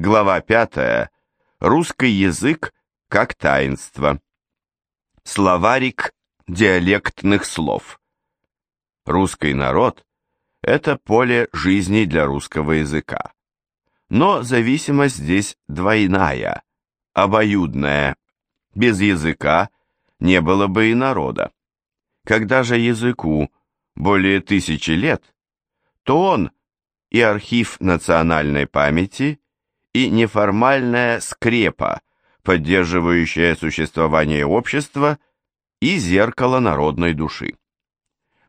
Глава 5. Русский язык как таинство. Словарик диалектных слов. Русский народ – это поле жизни для русского языка. Но зависимость здесь двойная, обоюдная. Без языка не было бы и народа. Когда же языку более тысячи лет, то он и архив национальной памяти – и неформальная скрепа, поддерживающая существование общества и зеркало народной души.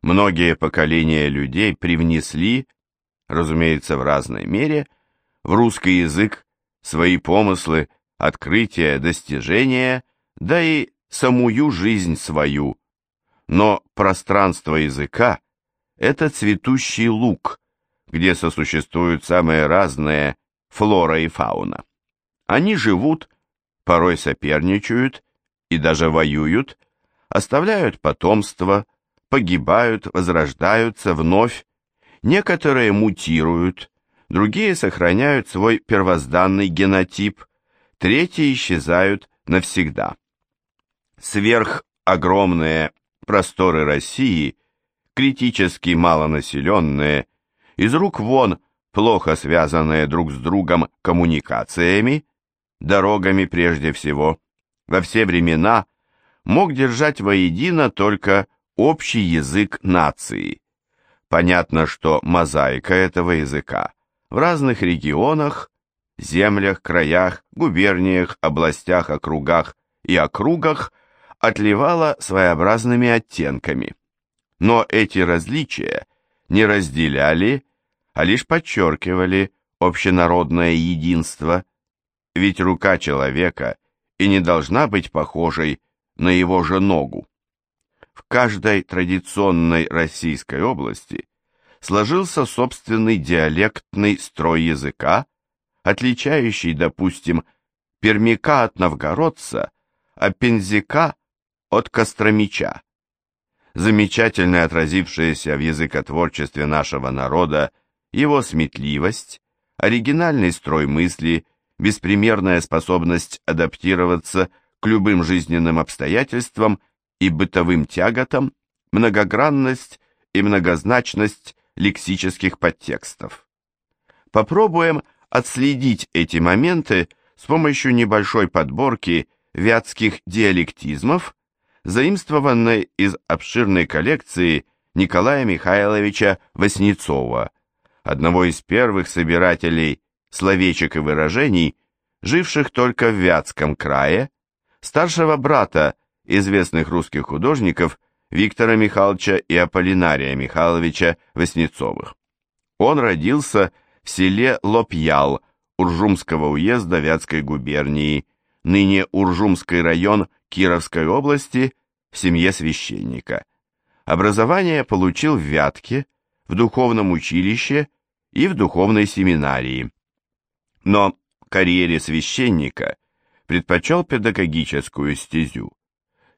Многие поколения людей привнесли, разумеется, в разной мере, в русский язык свои помыслы, открытия, достижения, да и самую жизнь свою. Но пространство языка – это цветущий луг, где сосуществуют самые разные флора и фауна. Они живут, порой соперничают и даже воюют, оставляют потомство, погибают, возрождаются вновь, некоторые мутируют, другие сохраняют свой первозданный генотип, третьи исчезают навсегда. Сверх огромные просторы России, критически малонаселенные, из рук вон плохо связанные друг с другом коммуникациями, дорогами прежде всего, во все времена мог держать воедино только общий язык нации. Понятно, что мозаика этого языка в разных регионах, землях, краях, губерниях, областях, округах и округах отливала своеобразными оттенками. Но эти различия не разделяли а лишь подчеркивали общенародное единство, ведь рука человека и не должна быть похожей на его же ногу. В каждой традиционной российской области сложился собственный диалектный строй языка, отличающий, допустим, пермяка от новгородца, а пензяка от костромича. Замечательно отразившееся в языкотворчестве нашего народа его сметливость, оригинальный строй мысли, беспримерная способность адаптироваться к любым жизненным обстоятельствам и бытовым тяготам, многогранность и многозначность лексических подтекстов. Попробуем отследить эти моменты с помощью небольшой подборки вятских диалектизмов, заимствованной из обширной коллекции Николая Михайловича Васнецова – одного из первых собирателей словечек и выражений, живших только в Вятском крае, старшего брата известных русских художников Виктора Михайловича и Аполлинария Михайловича Васнецовых. Он родился в селе Лопьял Уржумского уезда Вятской губернии, ныне Уржумский район Кировской области, в семье священника. Образование получил в Вятке, в духовном училище и в духовной семинарии. Но карьере священника предпочел педагогическую стезю.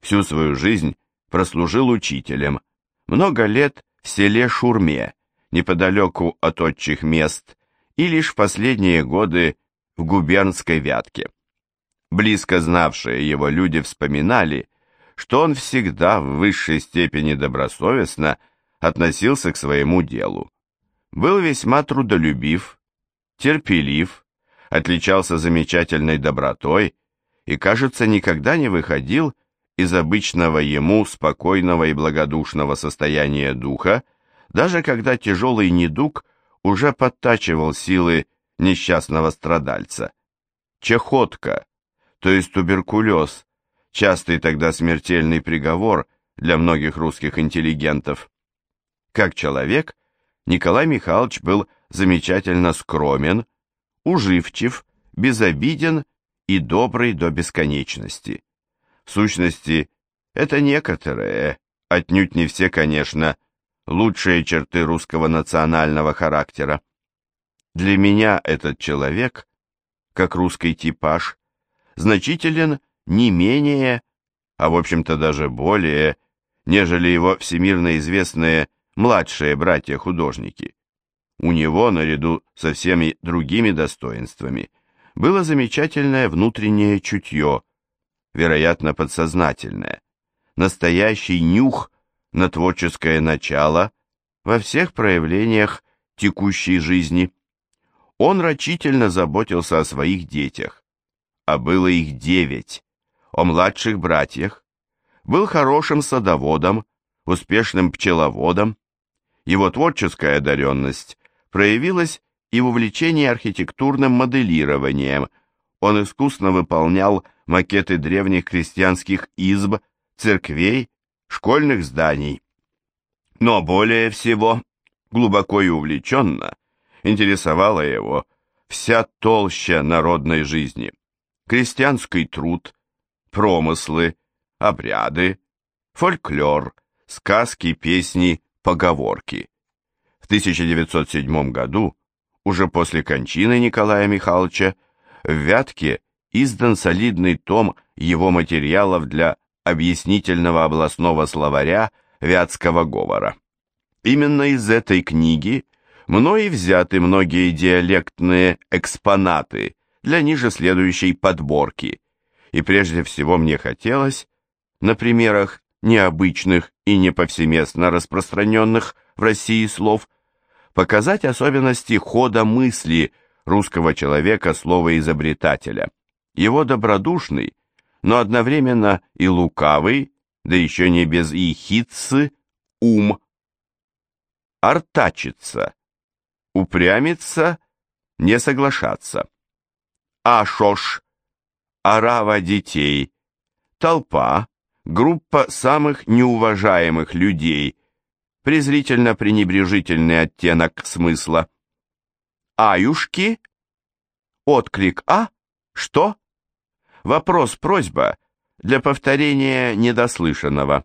Всю свою жизнь прослужил учителем, много лет в селе Шурме, неподалеку от отчих мест, и лишь в последние годы в губернской Вятке. Близко знавшие его люди вспоминали, что он всегда в высшей степени добросовестно относился к своему делу. Был весьма трудолюбив, терпелив, отличался замечательной добротой и, кажется, никогда не выходил из обычного ему спокойного и благодушного состояния духа, даже когда тяжелый недуг уже подтачивал силы несчастного страдальца. Чехотка, то есть туберкулез, частый тогда смертельный приговор для многих русских интеллигентов. Как человек, Николай Михайлович был замечательно скромен, уживчив, безобиден и добрый до бесконечности. В сущности, это некоторые, отнюдь не все, конечно, лучшие черты русского национального характера. Для меня этот человек, как русский типаж, значителен не менее, а в общем-то даже более, нежели его всемирно известные младшие братья-художники. У него, наряду со всеми другими достоинствами, было замечательное внутреннее чутье, вероятно, подсознательное, настоящий нюх на творческое начало во всех проявлениях текущей жизни. Он рачительно заботился о своих детях, а было их девять, о младших братьях, был хорошим садоводом, успешным пчеловодом. Его творческая одаренность проявилась и в увлечении архитектурным моделированием. Он искусно выполнял макеты древних крестьянских изб, церквей, школьных зданий. Но более всего, глубоко и увлеченно, интересовала его вся толща народной жизни. Крестьянский труд, промыслы, обряды, фольклор, сказки, песни, поговорки. В 1907 году, уже после кончины Николая Михайловича, в Вятке издан солидный том его материалов для объяснительного областного словаря вятского говора. Именно из этой книги мной взяты многие диалектные экспонаты для ниже следующей подборки, и прежде всего мне хотелось, на примерах необычных и не повсеместно распространенных в России слов, показать особенности хода мысли русского человека словоизобретателя, его добродушный, но одновременно и лукавый, да еще не без ехидцы, ум. Артачиться, упрямиться, не соглашаться. А шош, орава детей, толпа, группа самых неуважаемых людей, презрительно-пренебрежительный оттенок смысла. Аюшки? Отклик «А»? Что? Вопрос-просьба для повторения недослышанного.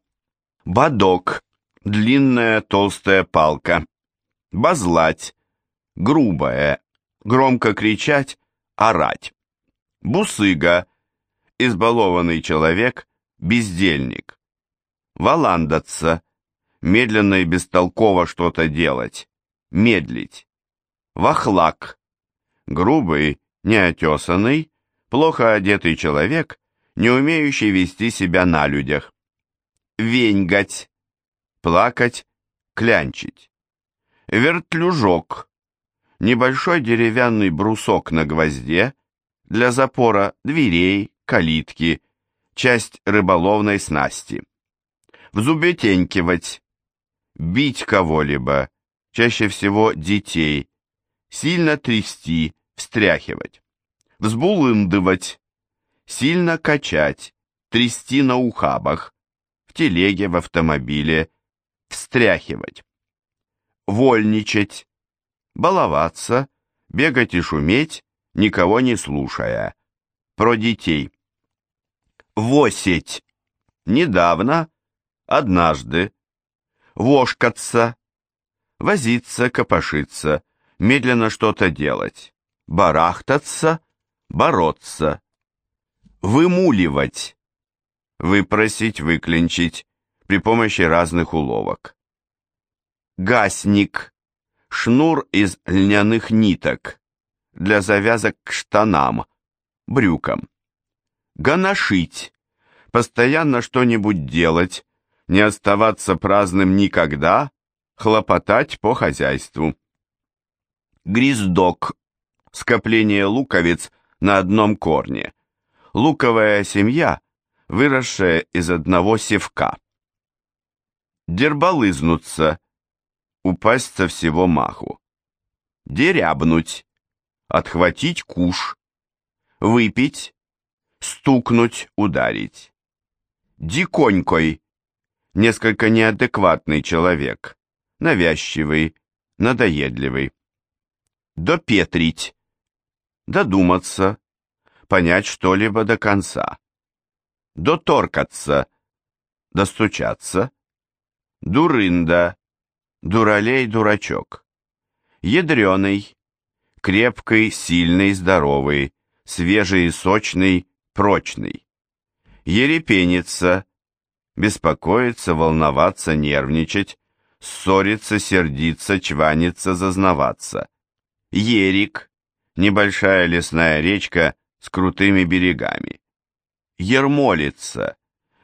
Бадок. Длинная толстая палка. Базлать. Грубая. Громко кричать, орать. Бусыга. Избалованный человек, бездельник. Валандаться. Медленно и бестолково что-то делать. Медлить. Вахлак. Грубый, неотесанный, плохо одетый человек, не умеющий вести себя на людях. Веньгать. Плакать, клянчить. Вертлюжок. Небольшой деревянный брусок на гвозде для запора дверей, калитки, часть рыболовной снасти. Взубетенькивать. Бить кого-либо, чаще всего детей. Сильно трясти, встряхивать взбулындывать, сильно качать, трясти на ухабах, в телеге, в автомобиле, встряхивать, вольничать, баловаться, бегать и шуметь, никого не слушая. Про детей. Восеть. Недавно, однажды. Вошкаться. Возиться, копошиться, медленно что-то делать. Барахтаться, бороться, вымуливать, выпросить, выклинчить при помощи разных уловок. Гасник, шнур из льняных ниток для завязок к штанам, брюкам. Гоношить, постоянно что-нибудь делать, не оставаться праздным никогда, хлопотать по хозяйству. Гриздок, скопление луковиц на одном корне. Луковая семья, выросшая из одного севка. Дербалызнуться, упасть со всего маху. Дерябнуть, отхватить куш. Выпить, стукнуть, ударить. Диконькой, несколько неадекватный человек, навязчивый, надоедливый. Допетрить, додуматься, понять что-либо до конца, доторкаться, достучаться, дурында, дуралей-дурачок, ядреный, крепкий, сильный, здоровый, свежий, сочный, прочный, ерепениться, беспокоиться, волноваться, нервничать, ссориться, сердиться, чваниться, зазнаваться, ерик, небольшая лесная речка с крутыми берегами. Ермолиться,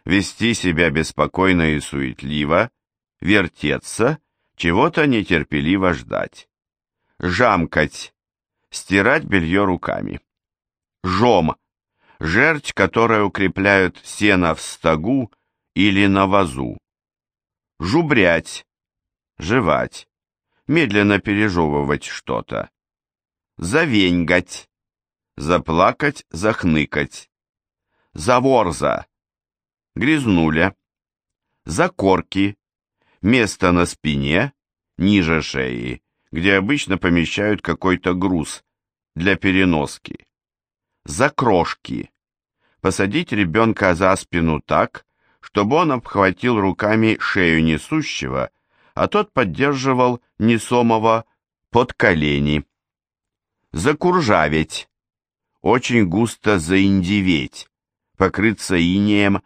вести себя беспокойно и суетливо, вертеться, чего-то нетерпеливо ждать. Жамкать, стирать белье руками. Жом, жерть, которая укрепляют сено в стогу или на вазу. Жубрять, жевать, медленно пережевывать что-то. Завеньгать, заплакать, захныкать. Заворза, грязнуля. Закорки, место на спине, ниже шеи, где обычно помещают какой-то груз для переноски. Закрошки. Посадить ребенка за спину так, чтобы он обхватил руками шею несущего, а тот поддерживал несомого под колени. Закуржаветь. Очень густо заиндеветь, покрыться инеем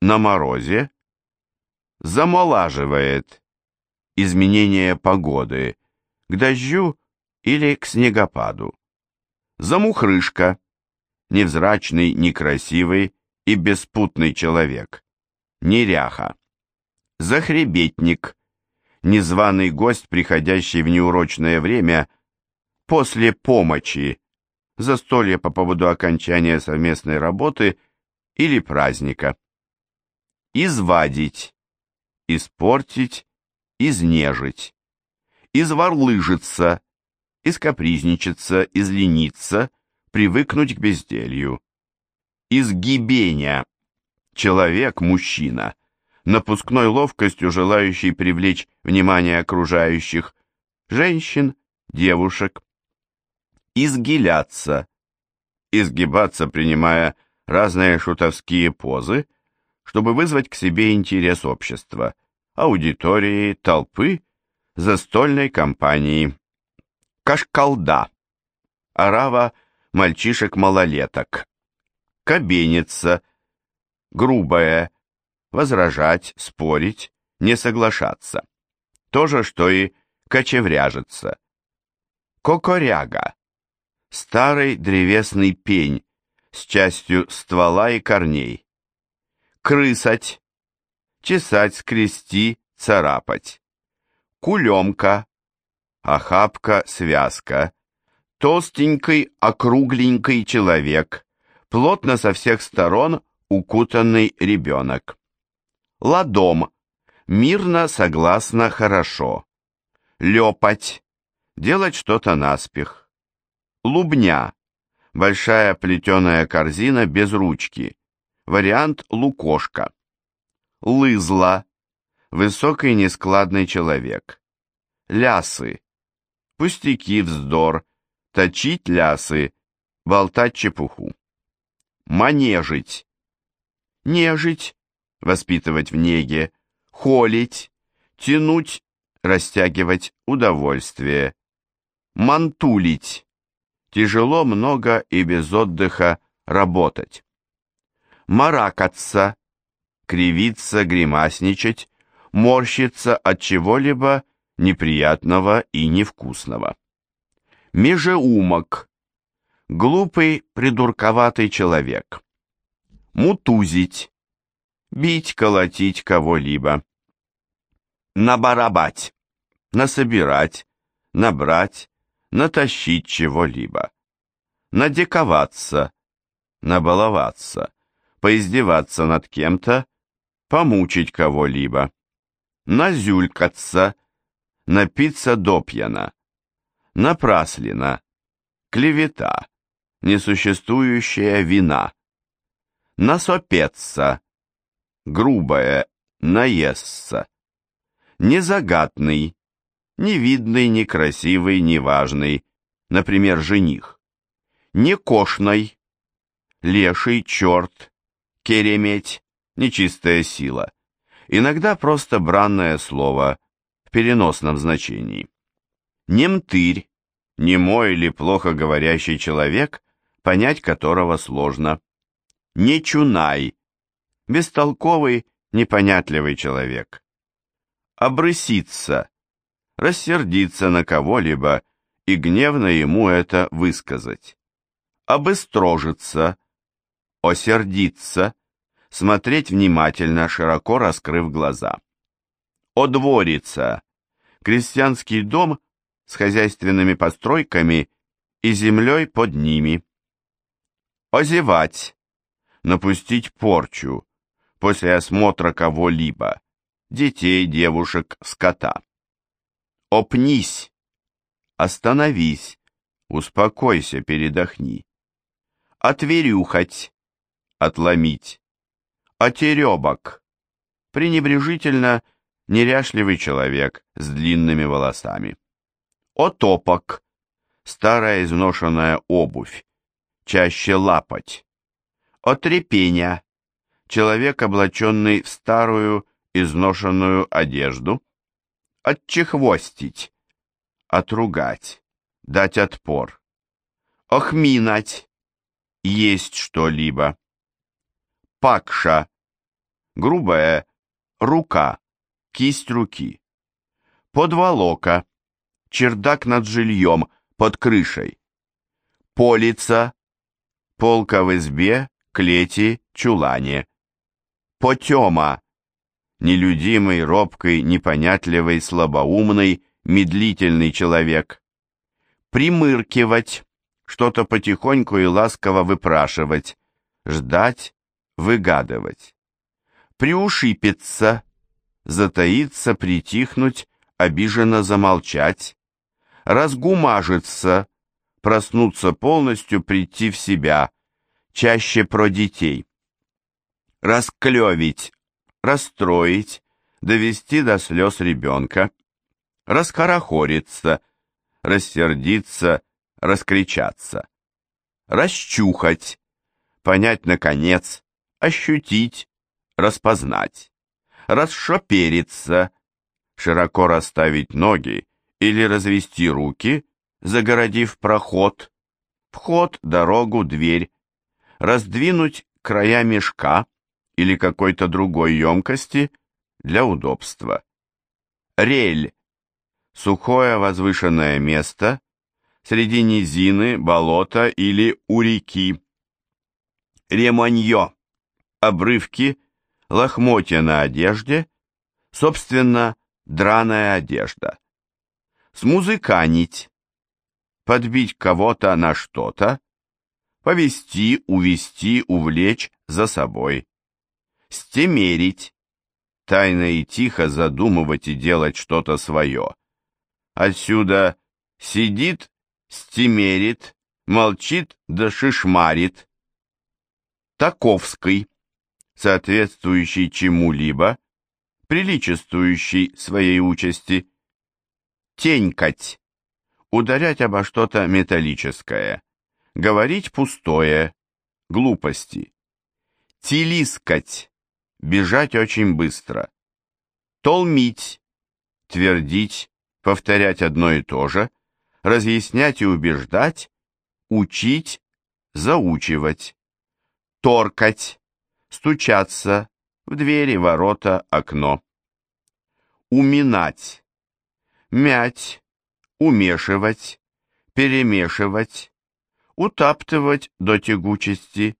на морозе. Замолаживает. Изменение погоды. К дождю или к снегопаду. Замухрышка. Невзрачный, некрасивый и беспутный человек. Неряха. Захребетник незваный гость, приходящий в неурочное время после помощи, застолье по поводу окончания совместной работы или праздника. Извадить, испортить, изнежить, изворлыжиться, искапризничаться, излениться, привыкнуть к безделью. Изгибения. Человек, мужчина, напускной ловкостью желающий привлечь внимание окружающих, женщин, девушек. Изгиляться, изгибаться, принимая разные шутовские позы, чтобы вызвать к себе интерес общества, аудитории, толпы, застольной компании. Кашкалда, орава мальчишек-малолеток. Кабеница, грубая, возражать, спорить, не соглашаться. То же, что и кочевряжиться. Кокоряга. Старый древесный пень с частью ствола и корней. Крысать. Чесать, скрести, царапать. Кулемка. Охапка, связка. Толстенький, округленький человек. Плотно со всех сторон укутанный ребенок. Ладом. Мирно, согласно, хорошо. Лепать. Делать что-то наспех. Лубня. Большая плетеная корзина без ручки. Вариант лукошка. Лызла. Высокий нескладный человек. Лясы. Пустяки, вздор. Точить лясы. Болтать чепуху. Манежить. Нежить воспитывать в неге, холить, тянуть, растягивать удовольствие, мантулить, тяжело, много и без отдыха работать, маракаться, кривиться, гримасничать, морщиться от чего-либо неприятного и невкусного. Межеумок, глупый, придурковатый человек. Мутузить, бить, колотить кого-либо. Набарабать, насобирать, набрать, натащить чего-либо. Надековаться, набаловаться, поиздеваться над кем-то, помучить кого-либо. Назюлькаться, напиться допьяна. Напраслина, клевета, несуществующая вина. Насопеться, грубое, наестся. Незагатный, невидный, некрасивый, неважный, например, жених. Некошной, леший, черт, кереметь, нечистая сила. Иногда просто бранное слово в переносном значении. Немтырь, немой или плохо говорящий человек, понять которого сложно. Нечунай, бестолковый, непонятливый человек. Обрыситься, рассердиться на кого-либо и гневно ему это высказать. Обыстрожиться, осердиться, смотреть внимательно, широко раскрыв глаза. Одвориться, крестьянский дом с хозяйственными постройками и землей под ними. Озевать, напустить порчу, после осмотра кого-либо, детей, девушек, скота. Опнись, остановись, успокойся, передохни. Отверюхать, отломить. Отеребок, пренебрежительно неряшливый человек с длинными волосами. Отопок, старая изношенная обувь, чаще лапать. Отрепеня, человек, облаченный в старую изношенную одежду. Отчехвостить, отругать, дать отпор. Охминать, есть что-либо. Пакша, грубая, рука, кисть руки. Подволока, чердак над жильем, под крышей. Полица, полка в избе, клети, чулане. Потема, нелюдимый, робкий, непонятливый, слабоумный, медлительный человек. Примыркивать, что-то потихоньку и ласково выпрашивать, ждать, выгадывать. Приушипиться, затаиться, притихнуть, обиженно замолчать, разгумажиться, проснуться полностью, прийти в себя, чаще про детей. Расклевить, расстроить, довести до слез ребенка, раскорохориться, рассердиться, раскричаться, расчухать, понять наконец, ощутить, распознать, расшопериться, широко расставить ноги или развести руки, загородив проход, вход, дорогу, дверь, раздвинуть края мешка или какой-то другой емкости для удобства. Рель – сухое возвышенное место среди низины, болота или у реки. Ремонье – обрывки, лохмотья на одежде, собственно, драная одежда смузыканить, подбить кого-то на что-то, повести, увести, увлечь за собой, стемерить, тайно и тихо задумывать и делать что-то свое. Отсюда сидит, стемерит, молчит да шишмарит. Таковский, соответствующий чему-либо, приличествующий своей участи, тенькать, ударять обо что-то металлическое, говорить пустое, глупости. Тилискать, бежать очень быстро. Толмить, твердить, повторять одно и то же, разъяснять и убеждать, учить, заучивать. Торкать, стучаться в двери, ворота, окно. Уминать, мять, умешивать, перемешивать, утаптывать до тягучести,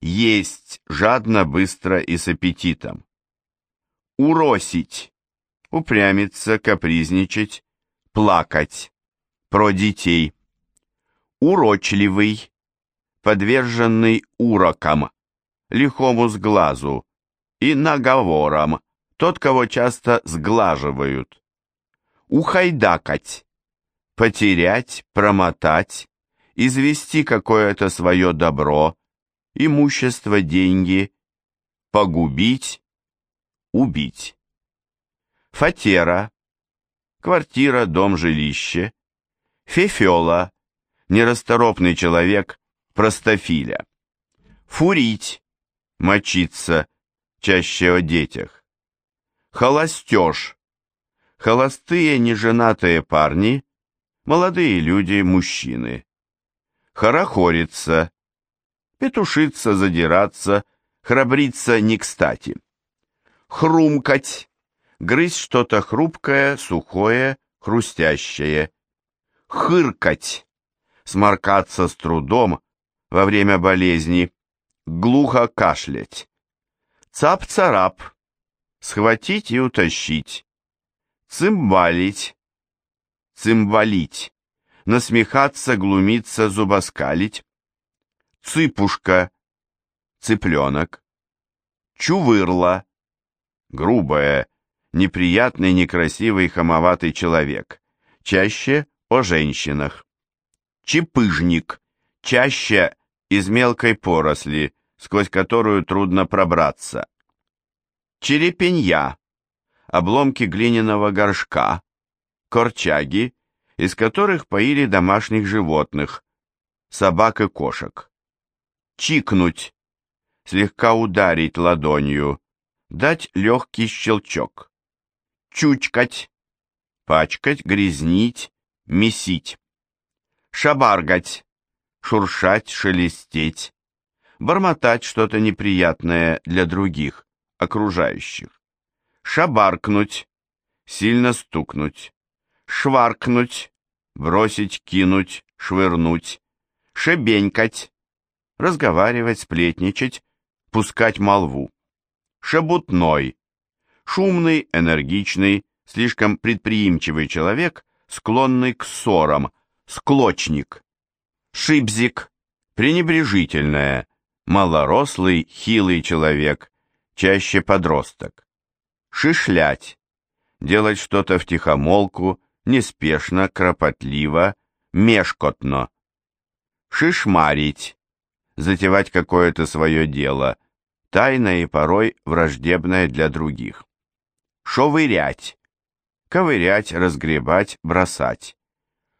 есть жадно, быстро и с аппетитом. Уросить, упрямиться, капризничать, плакать, про детей. Урочливый, подверженный урокам, лихому сглазу и наговорам, тот, кого часто сглаживают ухайдакать, потерять, промотать, извести какое-то свое добро, имущество, деньги, погубить, убить. Фатера, квартира, дом, жилище. Фефела, нерасторопный человек, простофиля. Фурить, мочиться, чаще о детях. Холостеж, холостые неженатые парни, молодые люди, мужчины. Хорохориться, петушиться, задираться, храбриться не кстати. Хрумкать, грызть что-то хрупкое, сухое, хрустящее. хыркать, сморкаться с трудом во время болезни, глухо кашлять, цап-царап, схватить и утащить, цимбалить, цимбалить, насмехаться, глумиться, зубоскалить, цыпушка, цыпленок, чувырла, грубая, неприятный, некрасивый, хамоватый человек, чаще о женщинах. Чепыжник, чаще из мелкой поросли, сквозь которую трудно пробраться. Черепенья, обломки глиняного горшка, корчаги, из которых поили домашних животных, собак и кошек. Чикнуть, слегка ударить ладонью, дать легкий щелчок. Чучкать, пачкать, грязнить, месить. Шабаргать, шуршать, шелестеть, бормотать что-то неприятное для других, окружающих. Шабаркнуть, сильно стукнуть. Шваркнуть, бросить, кинуть, швырнуть. Шебенькать, разговаривать, сплетничать, пускать молву. Шебутной, шумный, энергичный, слишком предприимчивый человек, склонный к ссорам, склочник. Шибзик, пренебрежительное, малорослый, хилый человек, чаще подросток. Шишлять, делать что-то втихомолку, неспешно, кропотливо, мешкотно. Шишмарить, затевать какое-то свое дело, тайное и порой враждебное для других. Шовырять, ковырять, разгребать, бросать.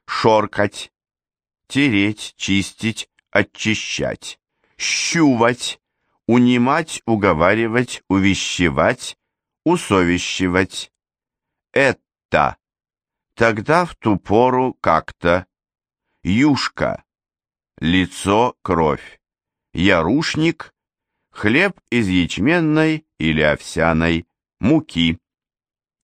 Шоркать, тереть, чистить, очищать. Щувать, унимать, уговаривать, увещевать, усовещивать. Это, тогда в ту пору как-то. Юшка, лицо, кровь. Ярушник, хлеб из ячменной или овсяной муки.